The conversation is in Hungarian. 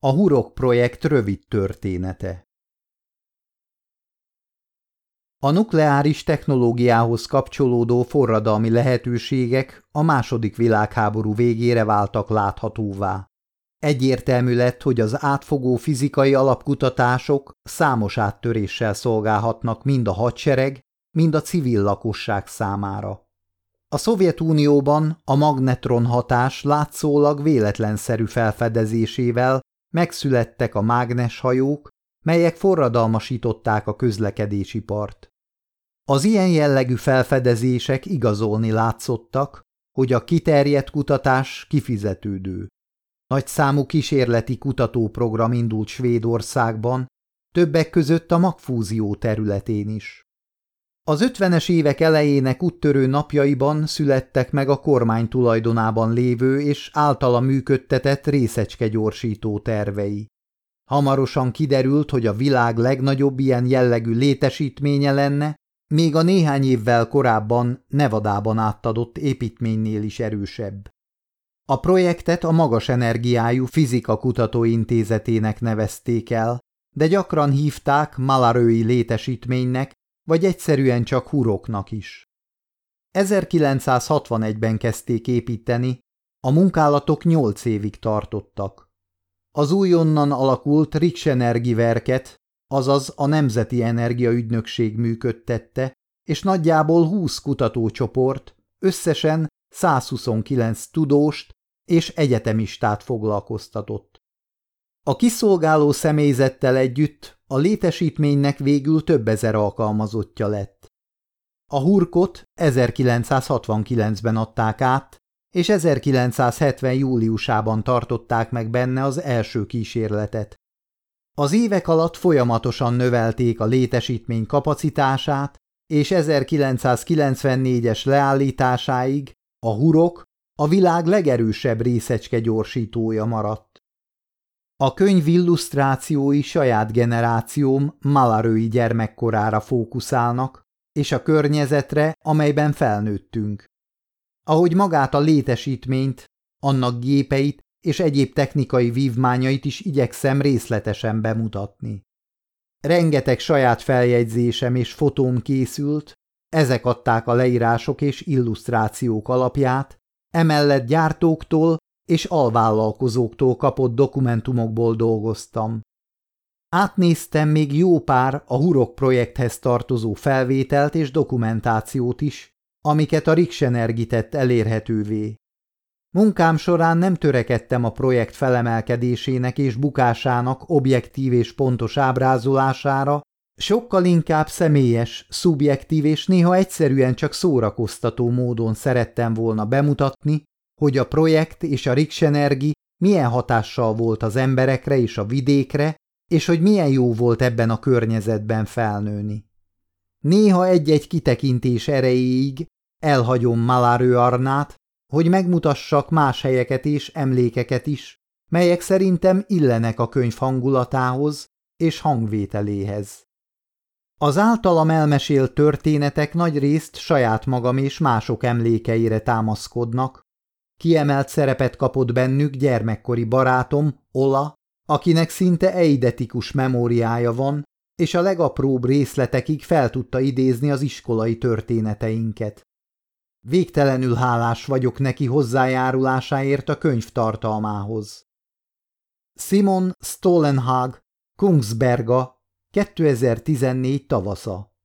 A Hurok projekt rövid története A nukleáris technológiához kapcsolódó forradalmi lehetőségek a második világháború végére váltak láthatóvá. Egyértelmű lett, hogy az átfogó fizikai alapkutatások számos áttöréssel szolgálhatnak mind a hadsereg, mind a civil lakosság számára. A Szovjetunióban a magnetron hatás látszólag véletlenszerű felfedezésével megszülettek a mágneshajók, melyek forradalmasították a közlekedési part. Az ilyen jellegű felfedezések igazolni látszottak, hogy a kiterjedt kutatás kifizetődő. Nagyszámú kísérleti kutatóprogram indult Svédországban, többek között a magfúzió területén is. Az ötvenes évek elejének úttörő napjaiban születtek meg a kormány tulajdonában lévő és általa működtetett részecske gyorsító tervei. Hamarosan kiderült, hogy a világ legnagyobb ilyen jellegű létesítménye lenne, még a néhány évvel korábban Nevadában átadott építménynél is erősebb. A projektet a Magas Energiájú Fizika Kutatóintézetének nevezték el, de gyakran hívták Malarői létesítménynek, vagy egyszerűen csak huroknak is. 1961-ben kezdték építeni, a munkálatok nyolc évig tartottak. Az újonnan alakult Riksenergiverket, azaz a Nemzeti Energiaügynökség működtette, és nagyjából 20 kutatócsoport, összesen 129 tudóst és egyetemistát foglalkoztatott. A kiszolgáló személyzettel együtt a létesítménynek végül több ezer alkalmazottja lett. A hurkot 1969-ben adták át, és 1970. júliusában tartották meg benne az első kísérletet. Az évek alatt folyamatosan növelték a létesítmény kapacitását, és 1994-es leállításáig a hurok a világ legerősebb részecske gyorsítója maradt. A könyv illusztrációi saját generációm malarői gyermekkorára fókuszálnak, és a környezetre, amelyben felnőttünk. Ahogy magát a létesítményt, annak gépeit és egyéb technikai vívmányait is igyekszem részletesen bemutatni. Rengeteg saját feljegyzésem és fotóm készült, ezek adták a leírások és illusztrációk alapját, emellett gyártóktól és alvállalkozóktól kapott dokumentumokból dolgoztam. Átnéztem még jó pár a Hurok projekthez tartozó felvételt és dokumentációt is, amiket a Riksenergi tett elérhetővé. Munkám során nem törekedtem a projekt felemelkedésének és bukásának objektív és pontos ábrázolására, sokkal inkább személyes, szubjektív és néha egyszerűen csak szórakoztató módon szerettem volna bemutatni, hogy a projekt és a Riksenergi milyen hatással volt az emberekre és a vidékre, és hogy milyen jó volt ebben a környezetben felnőni. Néha egy-egy kitekintés erejéig elhagyom Malárő Arnát, hogy megmutassak más helyeket és emlékeket is, melyek szerintem illenek a könyv hangulatához és hangvételéhez. Az általam elmesélt történetek nagy részt saját magam és mások emlékeire támaszkodnak, Kiemelt szerepet kapott bennük gyermekkori barátom, Ola, akinek szinte eidetikus memóriája van, és a legapróbb részletekig fel tudta idézni az iskolai történeteinket. Végtelenül hálás vagyok neki hozzájárulásáért a könyv tartalmához. Simon Stolenhag, Kungsberga, 2014 tavasza